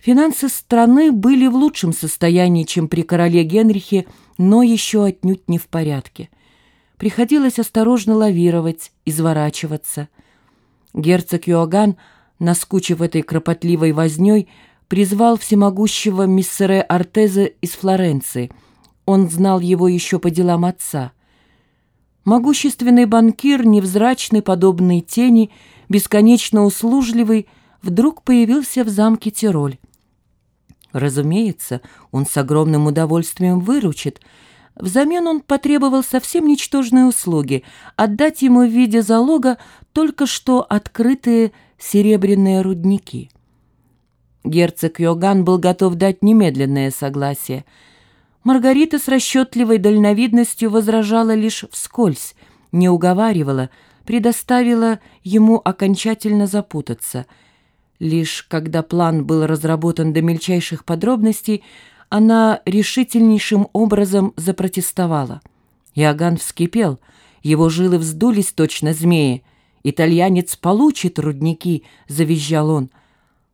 Финансы страны были в лучшем состоянии, чем при короле Генрихе, но еще отнюдь не в порядке. Приходилось осторожно лавировать, изворачиваться. Герцог Йоаган, наскучив этой кропотливой вознёй, призвал всемогущего миссере Артеза из Флоренции. Он знал его еще по делам отца. Могущественный банкир, невзрачный, подобный тени, бесконечно услужливый, вдруг появился в замке Тироль. Разумеется, он с огромным удовольствием выручит. Взамен он потребовал совсем ничтожные услуги — отдать ему в виде залога только что открытые серебряные рудники. Герцог Йоган был готов дать немедленное согласие. Маргарита с расчетливой дальновидностью возражала лишь вскользь, не уговаривала, предоставила ему окончательно запутаться — Лишь когда план был разработан до мельчайших подробностей, она решительнейшим образом запротестовала. Иоганн вскипел, его жилы вздулись точно змеи. «Итальянец получит рудники», — завизжал он.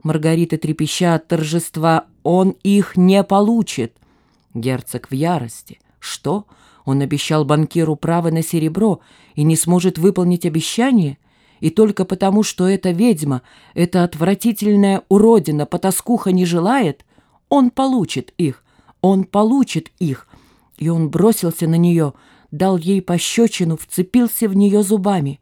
Маргарита трепеща от торжества, «он их не получит». Герцог в ярости. «Что? Он обещал банкиру право на серебро и не сможет выполнить обещание?» И только потому, что эта ведьма, эта отвратительная уродина, потаскуха не желает, он получит их, он получит их. И он бросился на нее, дал ей пощечину, вцепился в нее зубами.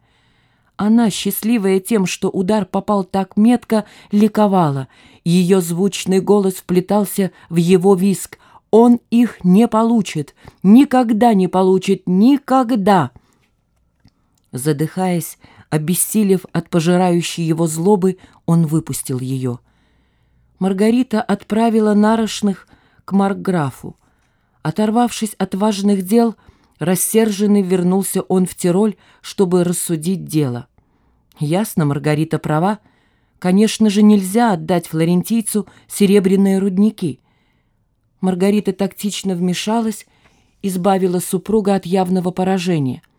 Она, счастливая тем, что удар попал так метко, ликовала. Ее звучный голос вплетался в его виск. Он их не получит, никогда не получит, никогда. Задыхаясь, Обессилев от пожирающей его злобы, он выпустил ее. Маргарита отправила нарочных к Маркграфу. Оторвавшись от важных дел, рассерженный вернулся он в Тироль, чтобы рассудить дело. Ясно, Маргарита права. Конечно же, нельзя отдать флорентийцу серебряные рудники. Маргарита тактично вмешалась, избавила супруга от явного поражения —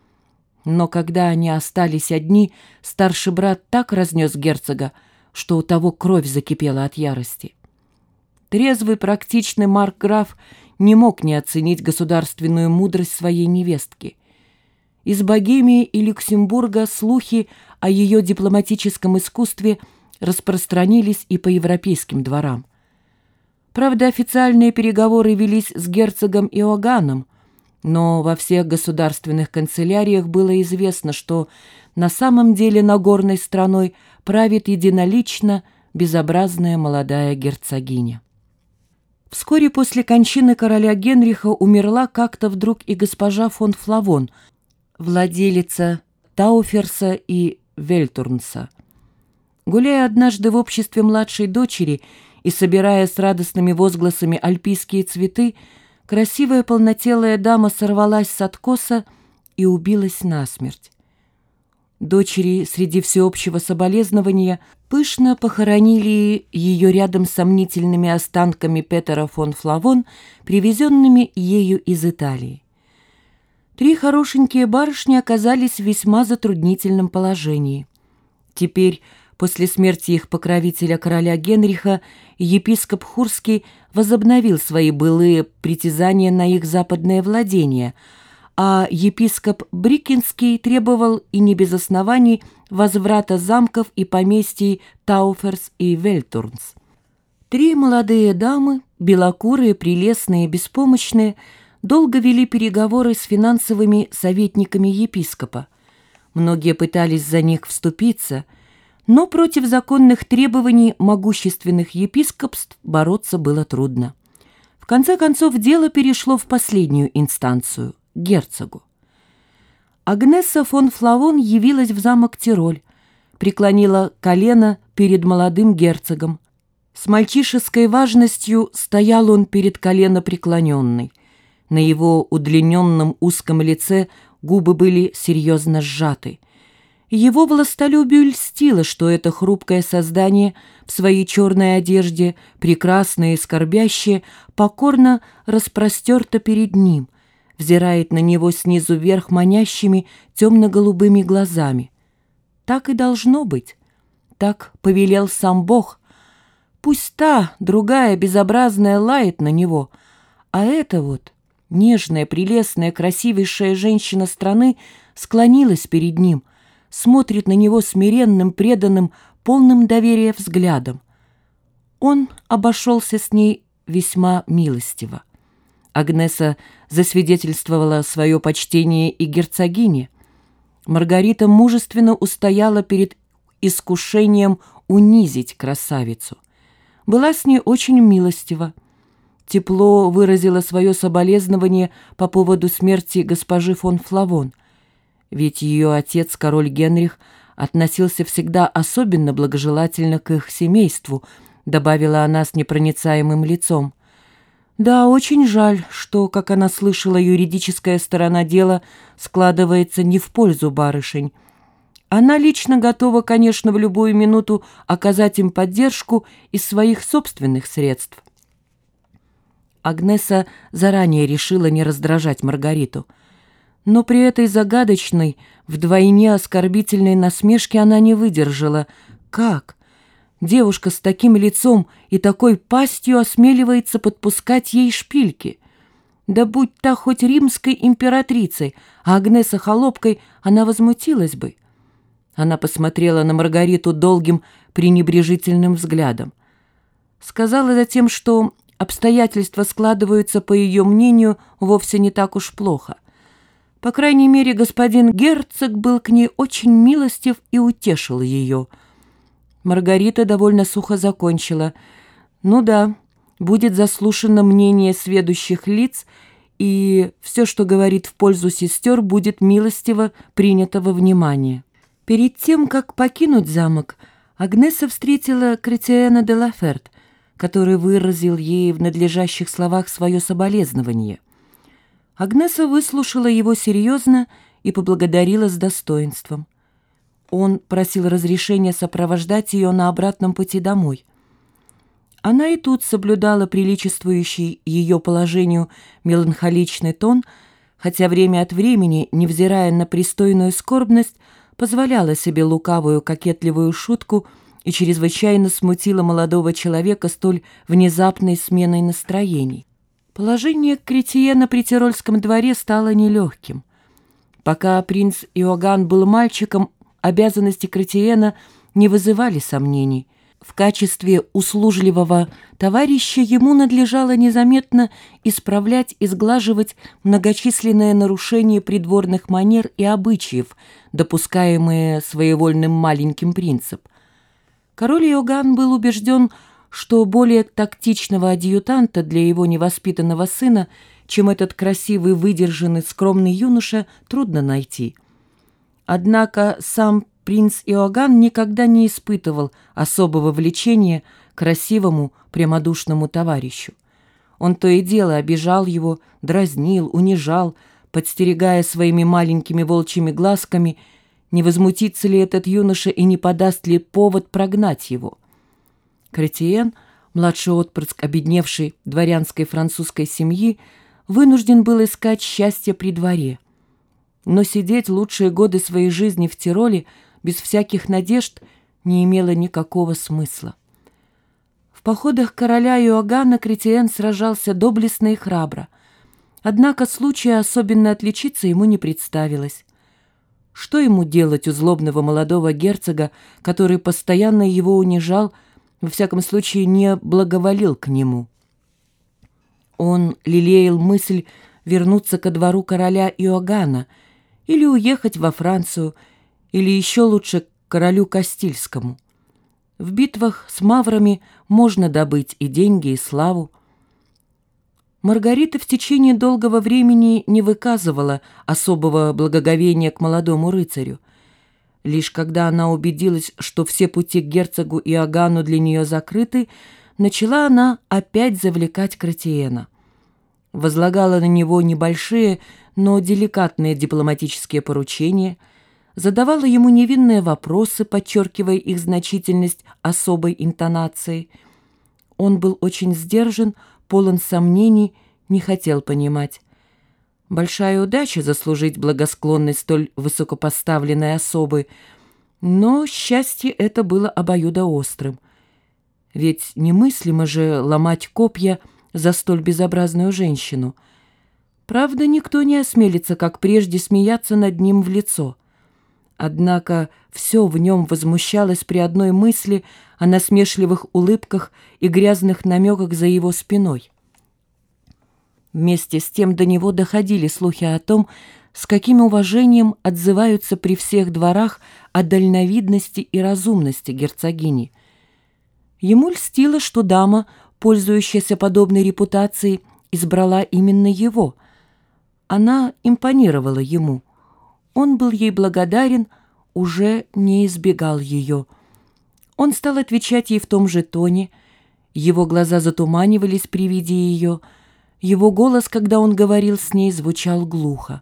но когда они остались одни, старший брат так разнес герцога, что у того кровь закипела от ярости. Трезвый, практичный Марк Граф не мог не оценить государственную мудрость своей невестки. Из Богемии и Люксембурга слухи о ее дипломатическом искусстве распространились и по европейским дворам. Правда, официальные переговоры велись с герцогом Иоганном, но во всех государственных канцеляриях было известно, что на самом деле Нагорной страной правит единолично безобразная молодая герцогиня. Вскоре после кончины короля Генриха умерла как-то вдруг и госпожа фон Флавон, владелица Тауферса и Вельтурнса. Гуляя однажды в обществе младшей дочери и собирая с радостными возгласами альпийские цветы, красивая полнотелая дама сорвалась с откоса и убилась насмерть. Дочери среди всеобщего соболезнования пышно похоронили ее рядом с сомнительными останками Петера фон Флавон, привезенными ею из Италии. Три хорошенькие барышни оказались в весьма затруднительном положении. Теперь После смерти их покровителя короля Генриха епископ Хурский возобновил свои былые притязания на их западное владение, а епископ Брикинский требовал и не без оснований возврата замков и поместий Тауферс и Вельтурнс. Три молодые дамы, белокурые, прелестные, беспомощные, долго вели переговоры с финансовыми советниками епископа. Многие пытались за них вступиться – но против законных требований могущественных епископств бороться было трудно. В конце концов, дело перешло в последнюю инстанцию – герцогу. Агнеса фон Флавон явилась в замок Тироль, преклонила колено перед молодым герцогом. С мальчишеской важностью стоял он перед колено преклоненный. На его удлиненном узком лице губы были серьезно сжаты – его властолюбию льстило, что это хрупкое создание в своей черной одежде, прекрасное и скорбящее, покорно распростерто перед ним, взирает на него снизу вверх манящими темно-голубыми глазами. Так и должно быть. Так повелел сам Бог. пусть та, другая, безобразная, лает на него, а эта вот, нежная, прелестная, красивейшая женщина страны склонилась перед ним, смотрит на него смиренным, преданным, полным доверия взглядом. Он обошелся с ней весьма милостиво. Агнеса засвидетельствовала свое почтение и герцогине. Маргарита мужественно устояла перед искушением унизить красавицу. Была с ней очень милостива. Тепло выразила свое соболезнование по поводу смерти госпожи фон Флавон. Ведь ее отец, король Генрих, относился всегда особенно благожелательно к их семейству, добавила она с непроницаемым лицом. Да, очень жаль, что, как она слышала, юридическая сторона дела складывается не в пользу барышень. Она лично готова, конечно, в любую минуту оказать им поддержку из своих собственных средств. Агнеса заранее решила не раздражать Маргариту. Но при этой загадочной, вдвойне оскорбительной насмешке она не выдержала. Как? Девушка с таким лицом и такой пастью осмеливается подпускать ей шпильки. Да будь та хоть римской императрицей, а Агнеса холопкой, она возмутилась бы. Она посмотрела на Маргариту долгим пренебрежительным взглядом. Сказала затем, что обстоятельства складываются, по ее мнению, вовсе не так уж плохо. По крайней мере, господин герцог был к ней очень милостив и утешил ее – Маргарита довольно сухо закончила. «Ну да, будет заслушано мнение сведущих лиц, и все, что говорит в пользу сестер, будет милостиво принято во внимание». Перед тем, как покинуть замок, Агнеса встретила Кретиэна де Лаферт, который выразил ей в надлежащих словах свое соболезнование. Агнеса выслушала его серьезно и поблагодарила с достоинством. Он просил разрешения сопровождать ее на обратном пути домой. Она и тут соблюдала приличествующий ее положению меланхоличный тон, хотя время от времени, невзирая на пристойную скорбность, позволяла себе лукавую кокетливую шутку и чрезвычайно смутила молодого человека столь внезапной сменой настроений. Положение Кретиена при Тирольском дворе стало нелегким. Пока принц Иоганн был мальчиком, обязанности Кратиена не вызывали сомнений. В качестве услужливого товарища ему надлежало незаметно исправлять и сглаживать многочисленные нарушения придворных манер и обычаев, допускаемые своевольным маленьким принцем. Король Иоганн был убежден, что более тактичного адъютанта для его невоспитанного сына, чем этот красивый, выдержанный, скромный юноша, трудно найти – Однако сам принц Иоганн никогда не испытывал особого влечения к красивому, прямодушному товарищу. Он то и дело обижал его, дразнил, унижал, подстерегая своими маленькими волчьими глазками, не возмутится ли этот юноша и не подаст ли повод прогнать его. Кретиен, младший отпрыск обедневшей дворянской французской семьи, вынужден был искать счастье при дворе – но сидеть лучшие годы своей жизни в Тироле без всяких надежд не имело никакого смысла. В походах короля Иоганна Кретиен сражался доблестно и храбро. Однако случая особенно отличиться ему не представилось. Что ему делать у злобного молодого герцога, который постоянно его унижал, во всяком случае не благоволил к нему? Он лелеял мысль вернуться ко двору короля Иоганна — или уехать во Францию, или еще лучше к королю Кастильскому. В битвах с маврами можно добыть и деньги, и славу. Маргарита в течение долгого времени не выказывала особого благоговения к молодому рыцарю. Лишь когда она убедилась, что все пути к герцогу и Агану для нее закрыты, начала она опять завлекать Кратиена. Возлагала на него небольшие, но деликатные дипломатические поручения, задавала ему невинные вопросы, подчеркивая их значительность особой интонацией. Он был очень сдержан, полон сомнений, не хотел понимать. Большая удача заслужить благосклонность столь высокопоставленной особы, но счастье это было обоюдоострым. Ведь немыслимо же ломать копья за столь безобразную женщину. Правда, никто не осмелится, как прежде, смеяться над ним в лицо. Однако все в нем возмущалось при одной мысли о насмешливых улыбках и грязных намеках за его спиной. Вместе с тем до него доходили слухи о том, с каким уважением отзываются при всех дворах о дальновидности и разумности герцогини. Ему льстило, что дама, пользующаяся подобной репутацией, избрала именно его. Она импонировала ему. Он был ей благодарен, уже не избегал ее. Он стал отвечать ей в том же тоне, его глаза затуманивались при виде ее, его голос, когда он говорил с ней, звучал глухо.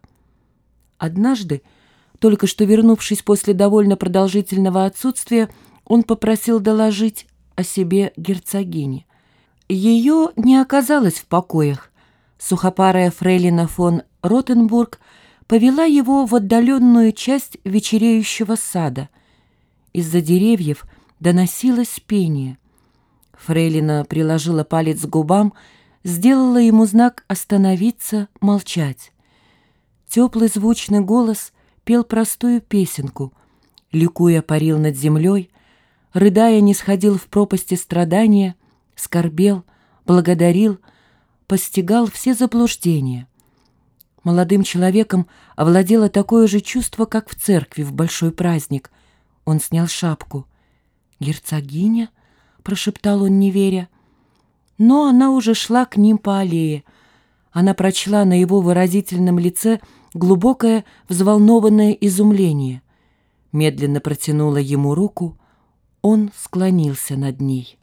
Однажды, только что вернувшись после довольно продолжительного отсутствия, он попросил доложить о себе герцогине. Ее не оказалось в покоях. Сухопарая фрейлина фон Ротенбург повела его в отдаленную часть вечереющего сада. Из-за деревьев доносилось пение. Фрейлина приложила палец к губам, сделала ему знак «остановиться», «молчать». Теплый звучный голос пел простую песенку, ликуя парил над землей, рыдая не сходил в пропасти страдания, скорбел, благодарил, постигал все заблуждения. Молодым человеком овладело такое же чувство, как в церкви в большой праздник. Он снял шапку. «Герцогиня?» — прошептал он, не веря. Но она уже шла к ним по аллее. Она прочла на его выразительном лице — глубокое взволнованное изумление. Медленно протянула ему руку, он склонился над ней.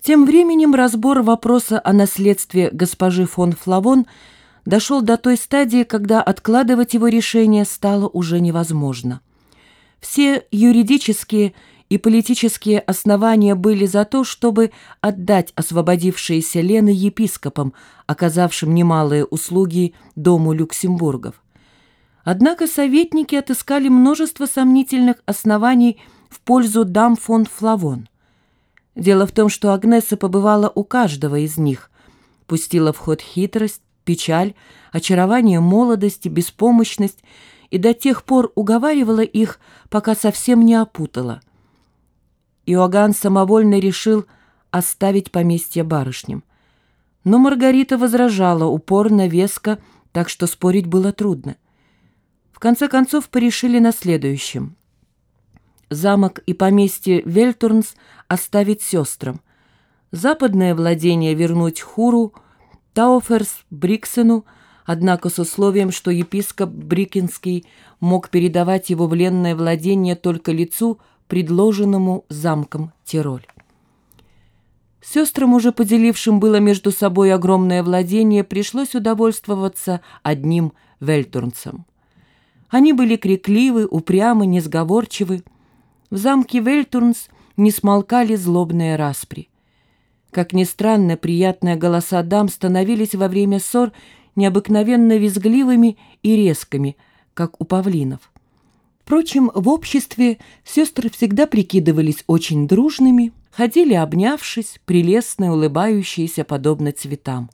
Тем временем разбор вопроса о наследстве госпожи фон Флавон дошел до той стадии, когда откладывать его решение стало уже невозможно. Все юридические и политические основания были за то, чтобы отдать освободившиеся Лены епископам, оказавшим немалые услуги дому Люксембургов. Однако советники отыскали множество сомнительных оснований в пользу дам фон Флавон. Дело в том, что Агнеса побывала у каждого из них, пустила в ход хитрость, печаль, очарование молодости, беспомощность и до тех пор уговаривала их, пока совсем не опутала – Иоганн самовольно решил оставить поместье барышням. Но Маргарита возражала упорно, веско, так что спорить было трудно. В конце концов порешили на следующем. Замок и поместье Вельтурнс оставить сестрам. Западное владение вернуть Хуру, Тауферс Бриксену, однако с условием, что епископ Брикинский мог передавать его вленное владение только лицу, предложенному замком Тироль. Сестрам, уже поделившим было между собой огромное владение, пришлось удовольствоваться одним Вельтурнцем. Они были крикливы, упрямы, несговорчивы. В замке Вельтурнс не смолкали злобные распри. Как ни странно, приятные голоса дам становились во время ссор необыкновенно визгливыми и резкими, как у павлинов. Впрочем, в обществе сестры всегда прикидывались очень дружными, ходили обнявшись, прелестные, улыбающиеся, подобно цветам.